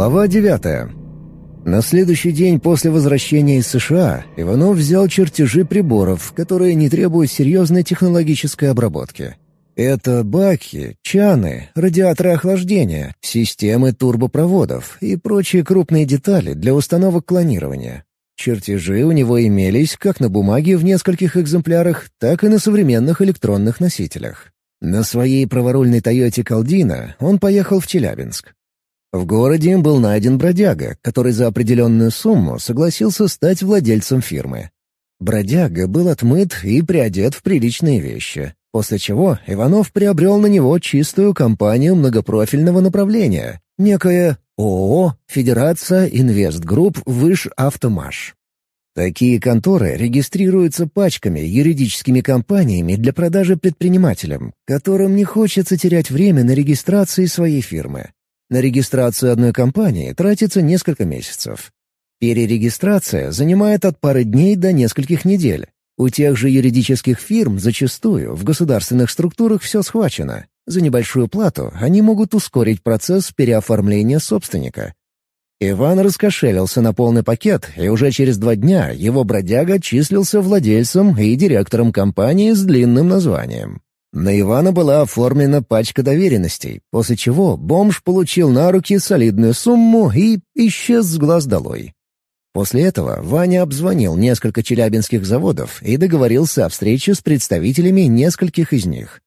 Глава 9. На следующий день после возвращения из США Иванов взял чертежи приборов, которые не требуют серьезной технологической обработки. Это баки, чаны, радиаторы охлаждения, системы турбопроводов и прочие крупные детали для установок клонирования. Чертежи у него имелись как на бумаге в нескольких экземплярах, так и на современных электронных носителях. На своей праворульной «Тойоте Калдина» он поехал в Челябинск. В городе им был найден бродяга, который за определенную сумму согласился стать владельцем фирмы. Бродяга был отмыт и приодет в приличные вещи, после чего Иванов приобрел на него чистую компанию многопрофильного направления, некое ООО «Федерация Инвестгрупп Выш Автомаш». Такие конторы регистрируются пачками юридическими компаниями для продажи предпринимателям, которым не хочется терять время на регистрации своей фирмы. На регистрацию одной компании тратится несколько месяцев. Перерегистрация занимает от пары дней до нескольких недель. У тех же юридических фирм зачастую в государственных структурах все схвачено. За небольшую плату они могут ускорить процесс переоформления собственника. Иван раскошелился на полный пакет, и уже через два дня его бродяга числился владельцем и директором компании с длинным названием. На Ивана была оформлена пачка доверенностей, после чего бомж получил на руки солидную сумму и исчез с глаз долой. После этого Ваня обзвонил несколько челябинских заводов и договорился о встрече с представителями нескольких из них.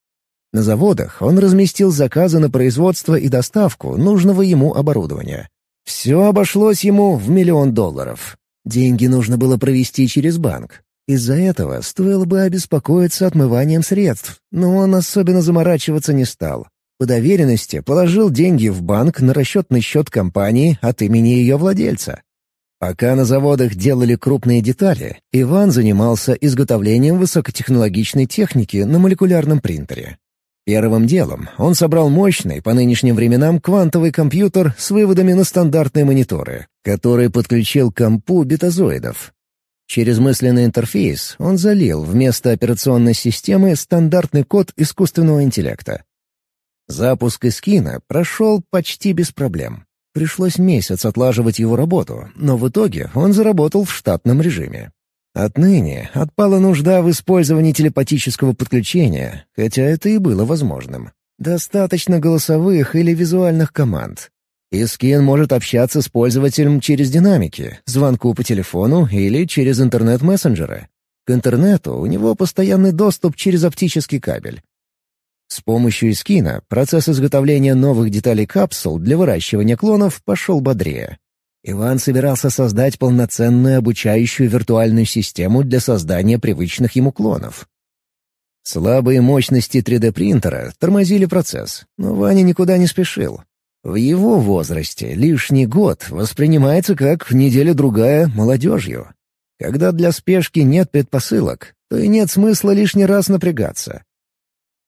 На заводах он разместил заказы на производство и доставку нужного ему оборудования. Все обошлось ему в миллион долларов. Деньги нужно было провести через банк. Из-за этого стоило бы обеспокоиться отмыванием средств, но он особенно заморачиваться не стал. По доверенности положил деньги в банк на расчетный счет компании от имени ее владельца. Пока на заводах делали крупные детали, Иван занимался изготовлением высокотехнологичной техники на молекулярном принтере. Первым делом он собрал мощный по нынешним временам квантовый компьютер с выводами на стандартные мониторы, который подключил к компу бетазоидов. Через мысленный интерфейс он залил вместо операционной системы стандартный код искусственного интеллекта. Запуск Искина прошел почти без проблем. Пришлось месяц отлаживать его работу, но в итоге он заработал в штатном режиме. Отныне отпала нужда в использовании телепатического подключения, хотя это и было возможным. Достаточно голосовых или визуальных команд. Искин может общаться с пользователем через динамики, звонку по телефону или через интернет-мессенджеры. К интернету у него постоянный доступ через оптический кабель. С помощью Искина процесс изготовления новых деталей капсул для выращивания клонов пошел бодрее. Иван собирался создать полноценную обучающую виртуальную систему для создания привычных ему клонов. Слабые мощности 3D-принтера тормозили процесс, но Ваня никуда не спешил. В его возрасте лишний год воспринимается как неделя-другая молодежью. Когда для спешки нет предпосылок, то и нет смысла лишний раз напрягаться.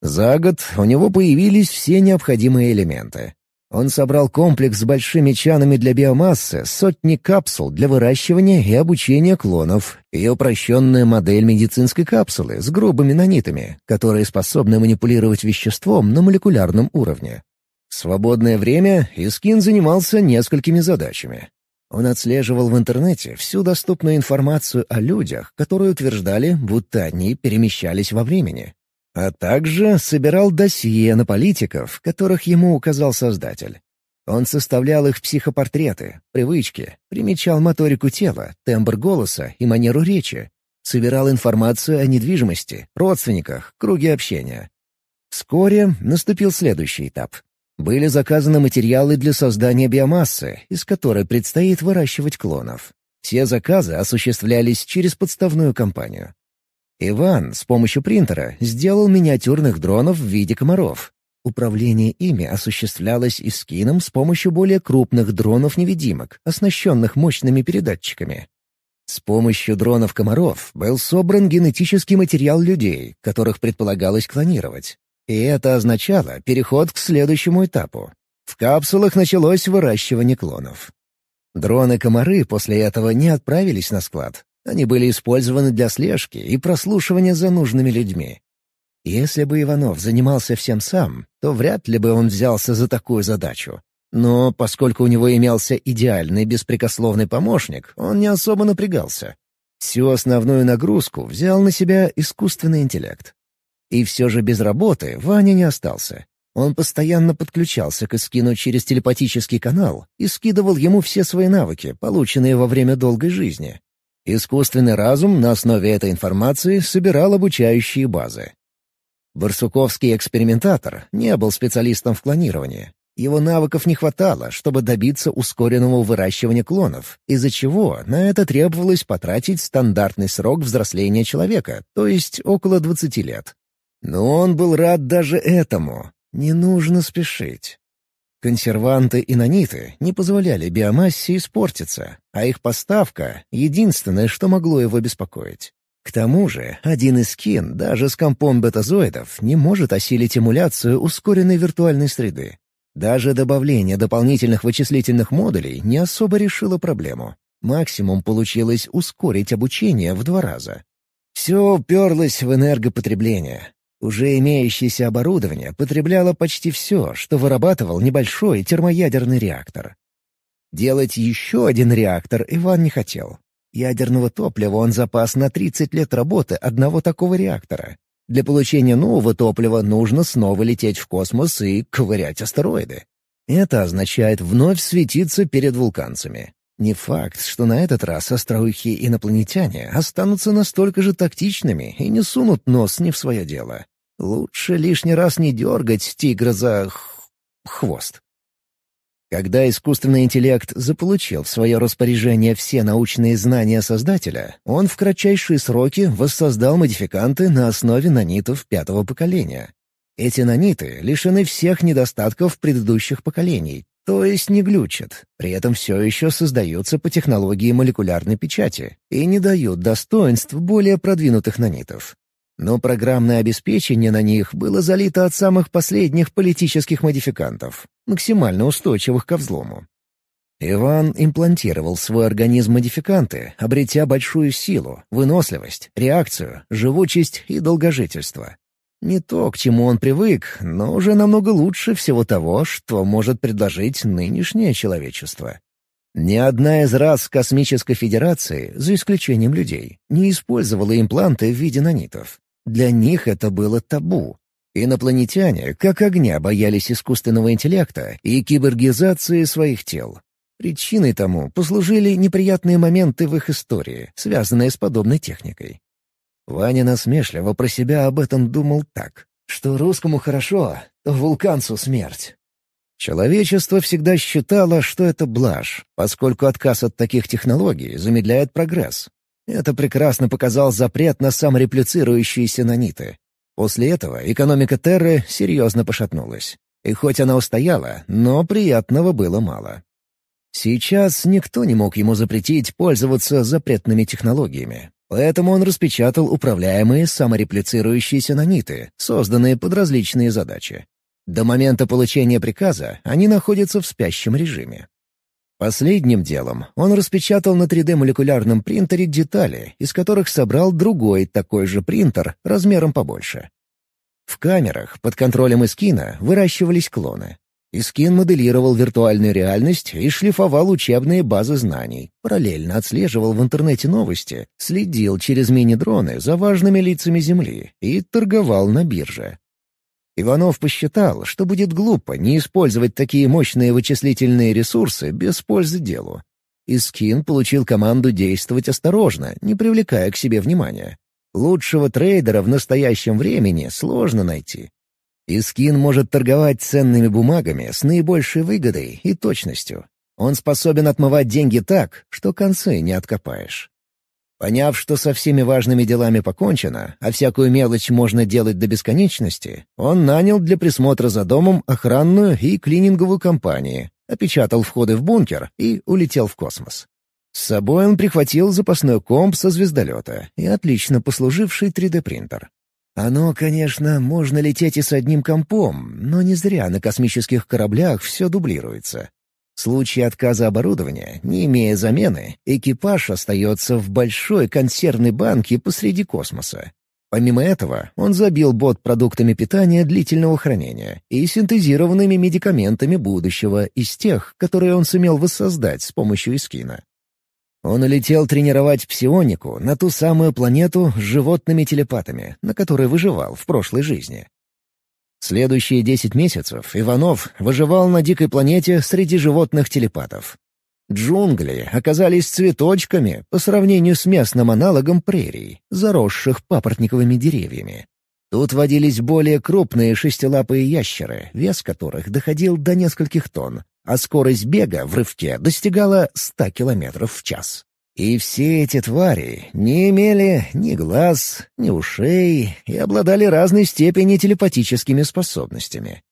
За год у него появились все необходимые элементы. Он собрал комплекс с большими чанами для биомассы, сотни капсул для выращивания и обучения клонов и упрощенная модель медицинской капсулы с грубыми нанитами, которые способны манипулировать веществом на молекулярном уровне. В свободное время Искин занимался несколькими задачами. Он отслеживал в интернете всю доступную информацию о людях, которые утверждали, будто они перемещались во времени. А также собирал досье на политиков, которых ему указал создатель. Он составлял их психопортреты, привычки, примечал моторику тела, тембр голоса и манеру речи, собирал информацию о недвижимости, родственниках, круге общения. Вскоре наступил следующий этап. Были заказаны материалы для создания биомассы, из которой предстоит выращивать клонов. Все заказы осуществлялись через подставную компанию. Иван с помощью принтера сделал миниатюрных дронов в виде комаров. Управление ими осуществлялось и скином с помощью более крупных дронов-невидимок, оснащенных мощными передатчиками. С помощью дронов-комаров был собран генетический материал людей, которых предполагалось клонировать. И это означало переход к следующему этапу. В капсулах началось выращивание клонов. Дроны-комары после этого не отправились на склад. Они были использованы для слежки и прослушивания за нужными людьми. Если бы Иванов занимался всем сам, то вряд ли бы он взялся за такую задачу. Но поскольку у него имелся идеальный беспрекословный помощник, он не особо напрягался. Всю основную нагрузку взял на себя искусственный интеллект. И все же без работы Ваня не остался. Он постоянно подключался к Искину через телепатический канал и скидывал ему все свои навыки, полученные во время долгой жизни. Искусственный разум на основе этой информации собирал обучающие базы. Барсуковский экспериментатор не был специалистом в клонировании. Его навыков не хватало, чтобы добиться ускоренного выращивания клонов, из-за чего на это требовалось потратить стандартный срок взросления человека, то есть около 20 лет. Но он был рад даже этому. Не нужно спешить. Консерванты и наниты не позволяли биомассе испортиться, а их поставка — единственное, что могло его беспокоить. К тому же, один из кин даже с компом бетазоидов не может осилить эмуляцию ускоренной виртуальной среды. Даже добавление дополнительных вычислительных модулей не особо решило проблему. Максимум получилось ускорить обучение в два раза. Все уперлось в энергопотребление. Уже имеющееся оборудование потребляло почти все, что вырабатывал небольшой термоядерный реактор. Делать еще один реактор Иван не хотел. Ядерного топлива он запас на 30 лет работы одного такого реактора. Для получения нового топлива нужно снова лететь в космос и ковырять астероиды. Это означает вновь светиться перед вулканцами. Не факт, что на этот раз остроухие инопланетяне останутся настолько же тактичными и не сунут нос не в свое дело. Лучше лишний раз не дергать тигра за хвост. Когда искусственный интеллект заполучил в свое распоряжение все научные знания создателя, он в кратчайшие сроки воссоздал модификанты на основе нанитов пятого поколения. Эти наниты лишены всех недостатков предыдущих поколений, то есть не глючат, при этом все еще создаются по технологии молекулярной печати и не дают достоинств более продвинутых нанитов. Но программное обеспечение на них было залито от самых последних политических модификантов, максимально устойчивых ко взлому. Иван имплантировал в свой организм модификанты, обретя большую силу, выносливость, реакцию, живучесть и долгожительство. Не то, к чему он привык, но уже намного лучше всего того, что может предложить нынешнее человечество. Ни одна из рас Космической Федерации, за исключением людей, не использовала импланты в виде нанитов. Для них это было табу. Инопланетяне как огня боялись искусственного интеллекта и киборгизации своих тел. Причиной тому послужили неприятные моменты в их истории, связанные с подобной техникой. Ваня насмешливо про себя об этом думал так, что русскому хорошо, то вулканцу смерть. Человечество всегда считало, что это блажь, поскольку отказ от таких технологий замедляет прогресс, это прекрасно показал запрет на самореплицирующиеся наниты. После этого экономика Терры серьезно пошатнулась. И хоть она устояла, но приятного было мало. Сейчас никто не мог ему запретить пользоваться запретными технологиями. Поэтому он распечатал управляемые самореплицирующиеся наниты, созданные под различные задачи. До момента получения приказа они находятся в спящем режиме. Последним делом он распечатал на 3D-молекулярном принтере детали, из которых собрал другой такой же принтер размером побольше. В камерах под контролем Искина выращивались клоны. Искин моделировал виртуальную реальность и шлифовал учебные базы знаний, параллельно отслеживал в интернете новости, следил через мини-дроны за важными лицами Земли и торговал на бирже. Иванов посчитал, что будет глупо не использовать такие мощные вычислительные ресурсы без пользы делу. Искин получил команду действовать осторожно, не привлекая к себе внимания. Лучшего трейдера в настоящем времени сложно найти. Искин может торговать ценными бумагами с наибольшей выгодой и точностью. Он способен отмывать деньги так, что концы не откопаешь. Поняв, что со всеми важными делами покончено, а всякую мелочь можно делать до бесконечности, он нанял для присмотра за домом охранную и клининговую компанию, опечатал входы в бункер и улетел в космос. С собой он прихватил запасной комп со звездолета и отлично послуживший 3D-принтер. Оно, конечно, можно лететь и с одним компом, но не зря на космических кораблях все дублируется. В случае отказа оборудования, не имея замены, экипаж остается в большой консервной банке посреди космоса. Помимо этого, он забил бот продуктами питания длительного хранения и синтезированными медикаментами будущего из тех, которые он сумел воссоздать с помощью Искина. Он улетел тренировать псионику на ту самую планету с животными-телепатами, на которой выживал в прошлой жизни. Следующие десять месяцев Иванов выживал на дикой планете среди животных-телепатов. Джунгли оказались цветочками по сравнению с местным аналогом прерий, заросших папоротниковыми деревьями. Тут водились более крупные шестилапые ящеры, вес которых доходил до нескольких тонн, а скорость бега в рывке достигала 100 километров в час. И все эти твари не имели ни глаз, ни ушей и обладали разной степени телепатическими способностями.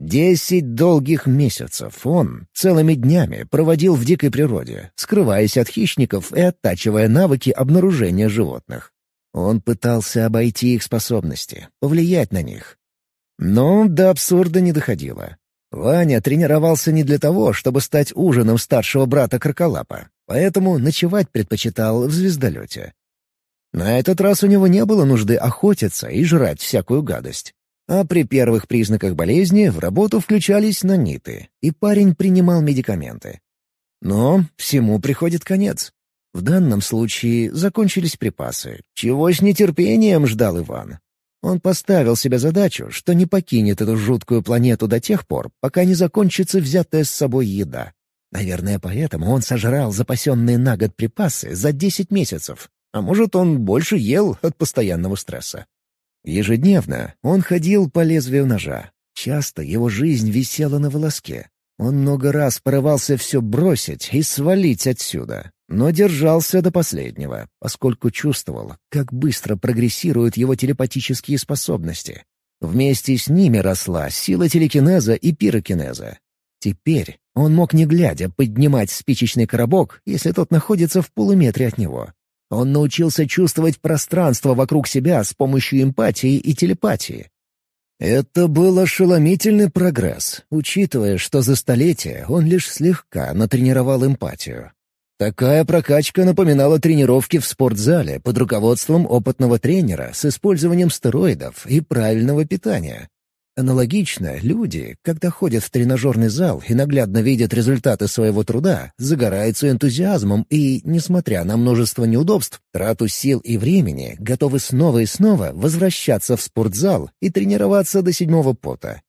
Десять долгих месяцев он целыми днями проводил в дикой природе, скрываясь от хищников и оттачивая навыки обнаружения животных. Он пытался обойти их способности, повлиять на них. Но до абсурда не доходило. Ваня тренировался не для того, чтобы стать ужином старшего брата Краколапа, поэтому ночевать предпочитал в звездолете. На этот раз у него не было нужды охотиться и жрать всякую гадость. А при первых признаках болезни в работу включались наниты, и парень принимал медикаменты. Но всему приходит конец. В данном случае закончились припасы, чего с нетерпением ждал Иван. Он поставил себе задачу, что не покинет эту жуткую планету до тех пор, пока не закончится взятая с собой еда. Наверное, поэтому он сожрал запасенные на год припасы за 10 месяцев. А может, он больше ел от постоянного стресса. Ежедневно он ходил по лезвию ножа. Часто его жизнь висела на волоске. Он много раз порывался все бросить и свалить отсюда, но держался до последнего, поскольку чувствовал, как быстро прогрессируют его телепатические способности. Вместе с ними росла сила телекинеза и пирокинеза. Теперь он мог не глядя поднимать спичечный коробок, если тот находится в полуметре от него. Он научился чувствовать пространство вокруг себя с помощью эмпатии и телепатии. Это был ошеломительный прогресс, учитывая, что за столетия он лишь слегка натренировал эмпатию. Такая прокачка напоминала тренировки в спортзале под руководством опытного тренера с использованием стероидов и правильного питания. Аналогично, люди, когда ходят в тренажерный зал и наглядно видят результаты своего труда, загораются энтузиазмом и, несмотря на множество неудобств, трату сил и времени, готовы снова и снова возвращаться в спортзал и тренироваться до седьмого пота.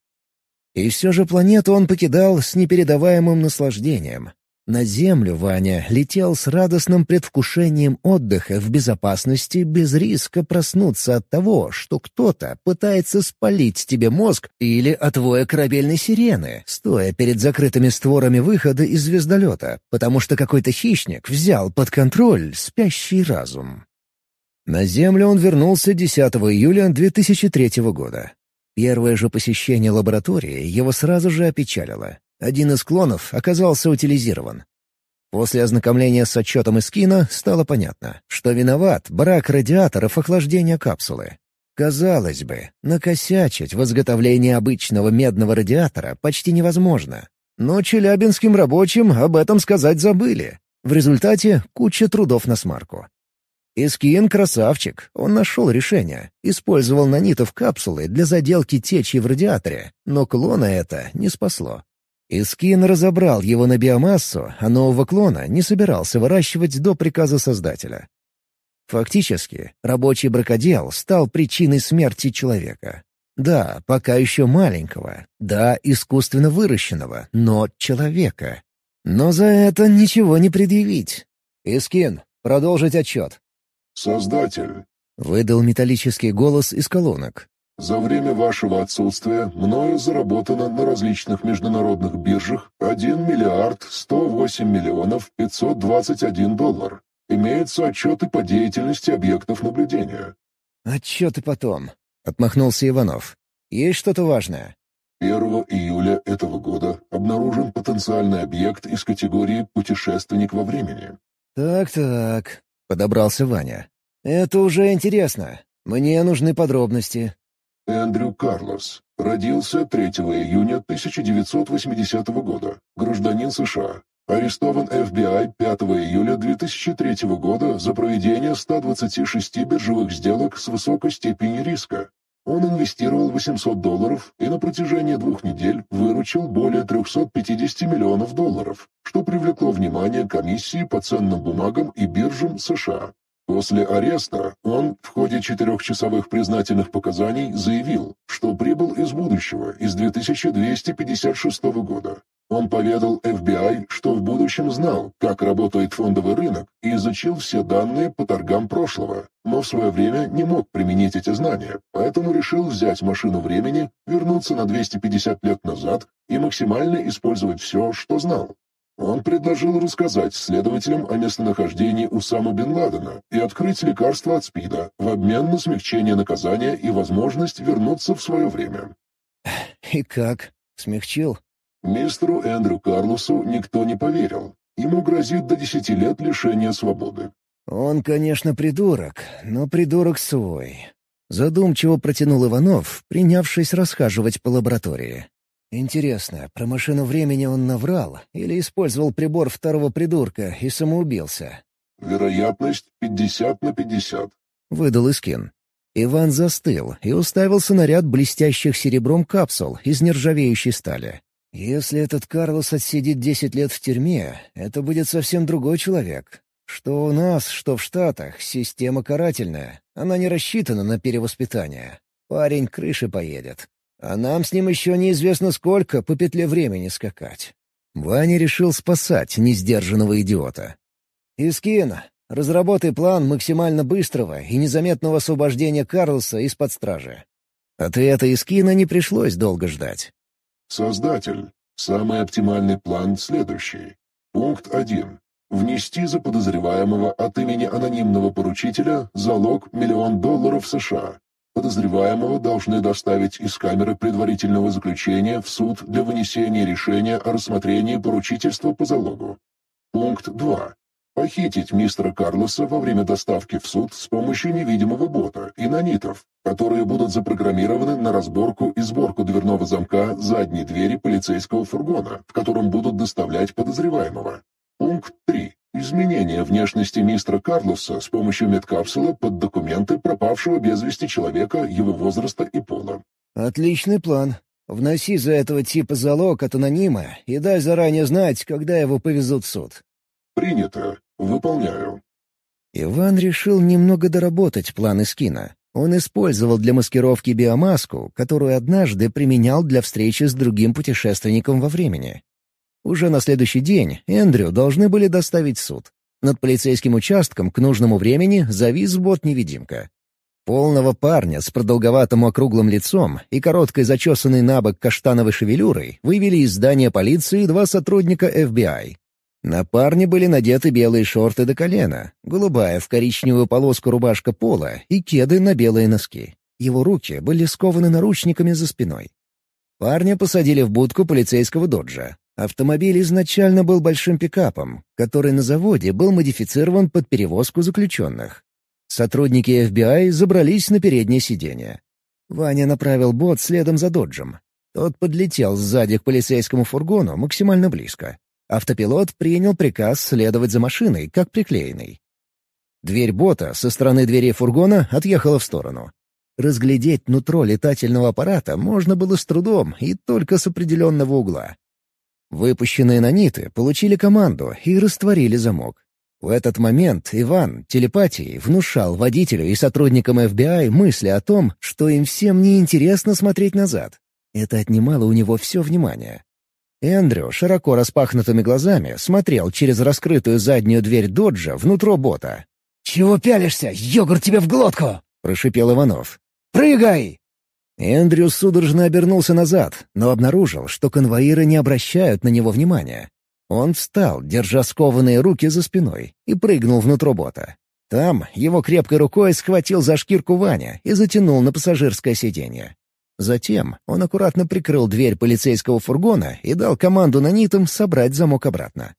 И все же планету он покидал с непередаваемым наслаждением, на землю Ваня летел с радостным предвкушением отдыха в безопасности без риска проснуться от того, что кто-то пытается спалить тебе мозг или от воя корабельной сирены, стоя перед закрытыми створами выхода из звездолета, потому что какой-то хищник взял под контроль спящий разум. На Землю он вернулся 10 июля 2003 года. Первое же посещение лаборатории его сразу же опечалило. Один из клонов оказался утилизирован. После ознакомления с отчетом из кино стало понятно, что виноват брак радиаторов охлаждения капсулы. Казалось бы, накосячить в изготовлении обычного медного радиатора почти невозможно. Но челябинским рабочим об этом сказать забыли. В результате куча трудов на смарку. Искин — красавчик, он нашел решение. Использовал нанитов капсулы для заделки течи в радиаторе, но клона это не спасло. Искин разобрал его на биомассу, а нового клона не собирался выращивать до приказа Создателя. Фактически, рабочий бракодел стал причиной смерти человека. Да, пока еще маленького, да, искусственно выращенного, но человека. Но за это ничего не предъявить. Искин, продолжить отчет. «Создатель», — выдал металлический голос из колонок. За время вашего отсутствия мною заработано на различных международных биржах 1 миллиард 108 миллионов 521 доллар. Имеются отчеты по деятельности объектов наблюдения. «Отчеты потом», — отмахнулся Иванов. «Есть что-то важное?» 1 июля этого года обнаружен потенциальный объект из категории «путешественник во времени». «Так-так», — подобрался Ваня. «Это уже интересно. Мне нужны подробности. Эндрю Карлос. Родился 3 июня 1980 года. Гражданин США. Арестован FBI 5 июля 2003 года за проведение 126 биржевых сделок с высокой степенью риска. Он инвестировал 800 долларов и на протяжении двух недель выручил более 350 миллионов долларов, что привлекло внимание комиссии по ценным бумагам и биржам США. После ареста он в ходе четырехчасовых признательных показаний заявил, что прибыл из будущего, из 2256 года. Он поведал FBI, что в будущем знал, как работает фондовый рынок и изучил все данные по торгам прошлого, но в свое время не мог применить эти знания, поэтому решил взять машину времени, вернуться на 250 лет назад и максимально использовать все, что знал. Он предложил рассказать следователям о местонахождении Усама бен Ладена и открыть лекарство от СПИДа в обмен на смягчение наказания и возможность вернуться в свое время. «И как? Смягчил?» Мистеру Эндрю Карлосу никто не поверил. Ему грозит до десяти лет лишения свободы. «Он, конечно, придурок, но придурок свой», — задумчиво протянул Иванов, принявшись расхаживать по лаборатории. Интересно, про машину времени он наврал или использовал прибор второго придурка и самоубился? Вероятность 50 на 50. Выдал Искин. Иван застыл и уставился на ряд блестящих серебром капсул из нержавеющей стали. Если этот Карлос отсидит десять лет в тюрьме, это будет совсем другой человек. Что у нас, что в Штатах, система карательная. Она не рассчитана на перевоспитание. Парень крыши поедет. А нам с ним еще неизвестно сколько по петле времени скакать. Ваня решил спасать несдержанного идиота. «Искин, разработай план максимально быстрого и незаметного освобождения Карлса из-под стражи». Ответа Искина не пришлось долго ждать. «Создатель, самый оптимальный план следующий. Пункт 1. Внести за подозреваемого от имени анонимного поручителя залог миллион долларов США. Подозреваемого должны доставить из камеры предварительного заключения в суд для вынесения решения о рассмотрении поручительства по залогу. Пункт 2. Похитить мистера Карлоса во время доставки в суд с помощью невидимого бота и нанитов, которые будут запрограммированы на разборку и сборку дверного замка задней двери полицейского фургона, в котором будут доставлять подозреваемого. Пункт 3. Изменение внешности мистера Карлоса с помощью медкапсулы под документы пропавшего без вести человека, его возраста и пола. «Отличный план. Вноси за этого типа залог от анонима и дай заранее знать, когда его повезут в суд». «Принято. Выполняю». Иван решил немного доработать планы скина. Он использовал для маскировки биомаску, которую однажды применял для встречи с другим путешественником во времени. Уже на следующий день Эндрю должны были доставить суд. Над полицейским участком к нужному времени завис бот-невидимка. Полного парня с продолговатым округлым лицом и короткой зачесанной на бок каштановой шевелюрой вывели из здания полиции два сотрудника FBI. На парне были надеты белые шорты до колена, голубая в коричневую полоску рубашка пола и кеды на белые носки. Его руки были скованы наручниками за спиной. Парня посадили в будку полицейского доджа. Автомобиль изначально был большим пикапом, который на заводе был модифицирован под перевозку заключенных. Сотрудники FBI забрались на переднее сиденье. Ваня направил бот следом за доджем. Тот подлетел сзади к полицейскому фургону максимально близко. Автопилот принял приказ следовать за машиной, как приклеенный. Дверь бота со стороны двери фургона отъехала в сторону. Разглядеть нутро летательного аппарата можно было с трудом и только с определенного угла. Выпущенные наниты получили команду и растворили замок. В этот момент Иван телепатией внушал водителю и сотрудникам FBI мысли о том, что им всем неинтересно смотреть назад. Это отнимало у него все внимание. Эндрю широко распахнутыми глазами смотрел через раскрытую заднюю дверь доджа внутрь бота. «Чего пялишься? Йогурт тебе в глотку!» — прошипел Иванов. «Прыгай!» Эндрю судорожно обернулся назад, но обнаружил, что конвоиры не обращают на него внимания. Он встал, держа скованные руки за спиной, и прыгнул внутрь бота. Там его крепкой рукой схватил за шкирку Ваня и затянул на пассажирское сиденье. Затем он аккуратно прикрыл дверь полицейского фургона и дал команду нанитам собрать замок обратно.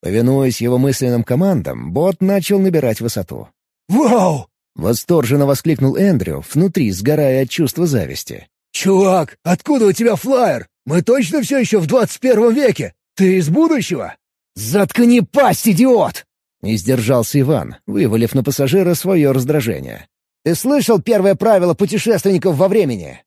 Повинуясь его мысленным командам, бот начал набирать высоту. «Вау!» Восторженно воскликнул Эндрю, внутри сгорая от чувства зависти. «Чувак, откуда у тебя флаер? Мы точно все еще в двадцать первом веке? Ты из будущего?» «Заткни пасть, идиот!» Не сдержался Иван, вывалив на пассажира свое раздражение. «Ты слышал первое правило путешественников во времени?»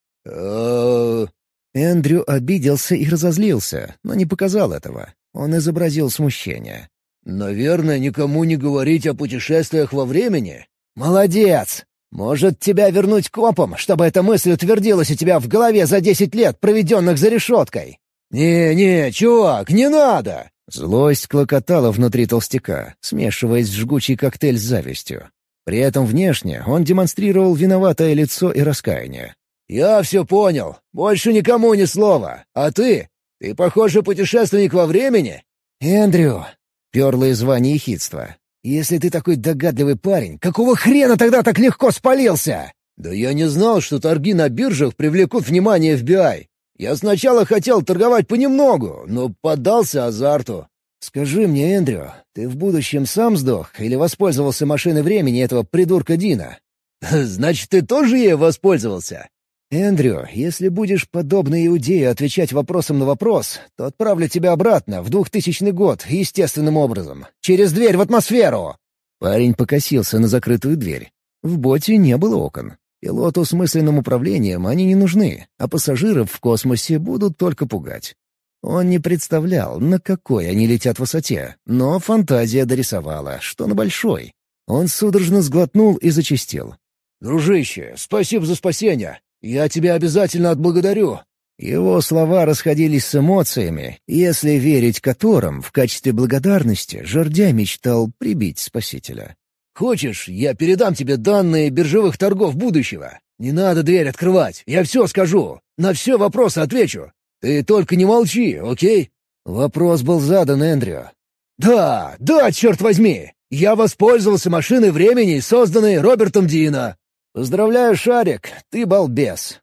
Эндрю обиделся и разозлился, но не показал этого. Он изобразил смущение. «Наверное, никому не говорить о путешествиях во времени?» «Молодец! Может, тебя вернуть копом, чтобы эта мысль утвердилась у тебя в голове за десять лет, проведенных за решеткой?» «Не-не, чувак, не надо!» Злость клокотала внутри толстяка, смешиваясь в жгучий коктейль с завистью. При этом внешне он демонстрировал виноватое лицо и раскаяние. «Я все понял. Больше никому ни слова. А ты? Ты, похоже, путешественник во времени?» «Эндрю!» — перло из звания ехидства. «Если ты такой догадливый парень, какого хрена тогда так легко спалился?» «Да я не знал, что торги на биржах привлекут внимание FBI. Я сначала хотел торговать понемногу, но поддался азарту». «Скажи мне, Эндрю, ты в будущем сам сдох или воспользовался машиной времени этого придурка Дина?» «Значит, ты тоже ей воспользовался?» «Эндрю, если будешь подобно иудею отвечать вопросом на вопрос, то отправлю тебя обратно, в двухтысячный год, естественным образом. Через дверь в атмосферу!» Парень покосился на закрытую дверь. В боте не было окон. Пилоту с мысленным управлением они не нужны, а пассажиров в космосе будут только пугать. Он не представлял, на какой они летят высоте, но фантазия дорисовала, что на большой. Он судорожно сглотнул и зачастил. «Дружище, спасибо за спасение. Я тебя обязательно отблагодарю». Его слова расходились с эмоциями, если верить которым в качестве благодарности Жордя мечтал прибить спасителя. Хочешь, я передам тебе данные биржевых торгов будущего? Не надо дверь открывать, я все скажу. На все вопросы отвечу. Ты только не молчи, окей?» Вопрос был задан Эндрю. «Да, да, черт возьми! Я воспользовался машиной времени, созданной Робертом Дина!» «Поздравляю, Шарик, ты балбес!»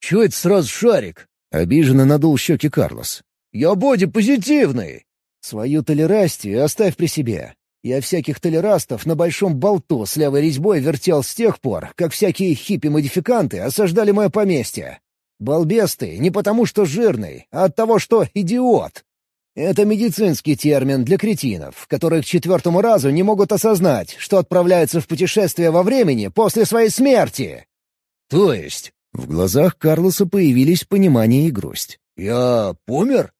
«Чего это сразу Шарик?» — обиженно надул щеки Карлос. «Я боди-позитивный!» «Свою толерастию оставь при себе. Я всяких толерастов на большом болту с левой резьбой вертел с тех пор, как всякие хиппи-модификанты осаждали мое поместье. Балбес ты не потому, что жирный, а от того, что идиот. Это медицинский термин для кретинов, которые к четвертому разу не могут осознать, что отправляются в путешествие во времени после своей смерти. То есть? В глазах Карлоса появились понимание и грусть. «Я помер?»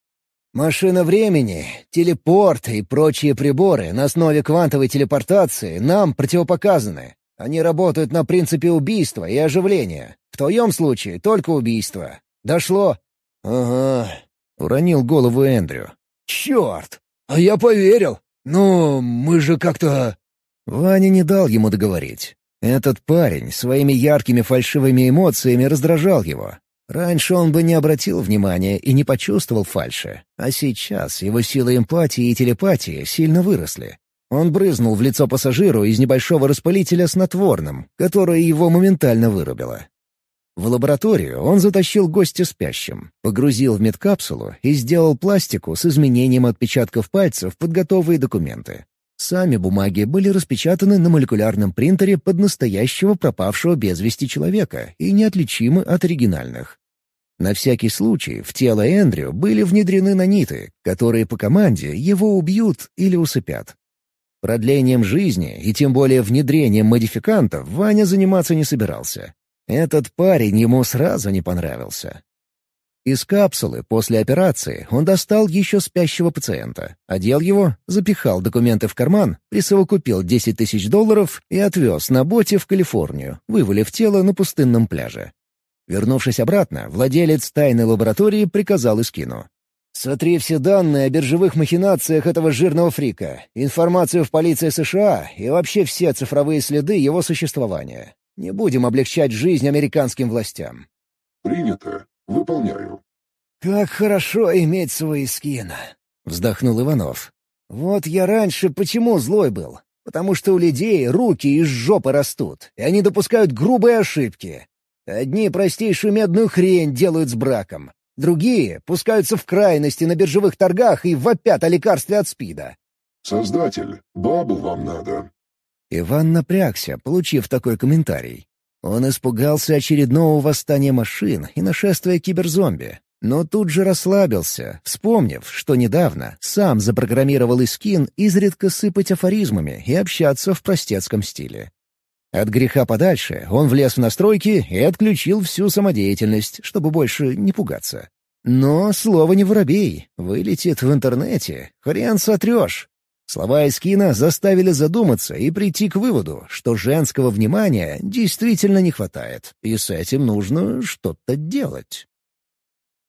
Машина времени, телепорт и прочие приборы на основе квантовой телепортации нам противопоказаны. Они работают на принципе убийства и оживления. В твоем случае только убийство. Дошло?» «Ага», — уронил голову Эндрю. «Черт! А я поверил! Но мы же как-то...» Ваня не дал ему договорить. Этот парень своими яркими фальшивыми эмоциями раздражал его. Раньше он бы не обратил внимания и не почувствовал фальши, а сейчас его силы эмпатии и телепатии сильно выросли. Он брызнул в лицо пассажиру из небольшого распылителя снотворным, которое его моментально вырубило. В лабораторию он затащил гостя спящим, погрузил в медкапсулу и сделал пластику с изменением отпечатков пальцев под готовые документы. Сами бумаги были распечатаны на молекулярном принтере под настоящего пропавшего без вести человека и неотличимы от оригинальных. На всякий случай в тело Эндрю были внедрены наниты, которые по команде его убьют или усыпят. Продлением жизни и тем более внедрением модификантов Ваня заниматься не собирался. Этот парень ему сразу не понравился. Из капсулы после операции он достал еще спящего пациента, одел его, запихал документы в карман, присовокупил 10 тысяч долларов и отвез на боте в Калифорнию, вывалив тело на пустынном пляже. Вернувшись обратно, владелец тайной лаборатории приказал Искину. «Сотри все данные о биржевых махинациях этого жирного фрика, информацию в полиции США и вообще все цифровые следы его существования. Не будем облегчать жизнь американским властям». «Принято. Выполняю». «Как хорошо иметь свой скин», — вздохнул Иванов. «Вот я раньше почему злой был? Потому что у людей руки из жопы растут, и они допускают грубые ошибки. Одни простейшую медную хрень делают с браком, другие пускаются в крайности на биржевых торгах и вопят о лекарстве от СПИДа». «Создатель, бабу вам надо». Иван напрягся, получив такой комментарий. Он испугался очередного восстания машин и нашествия киберзомби. Но тут же расслабился, вспомнив, что недавно сам запрограммировал Искин изредка сыпать афоризмами и общаться в простецком стиле. От греха подальше он влез в настройки и отключил всю самодеятельность, чтобы больше не пугаться. Но слово не воробей, вылетит в интернете, хрен сотрешь. Слова Искина заставили задуматься и прийти к выводу, что женского внимания действительно не хватает, и с этим нужно что-то делать.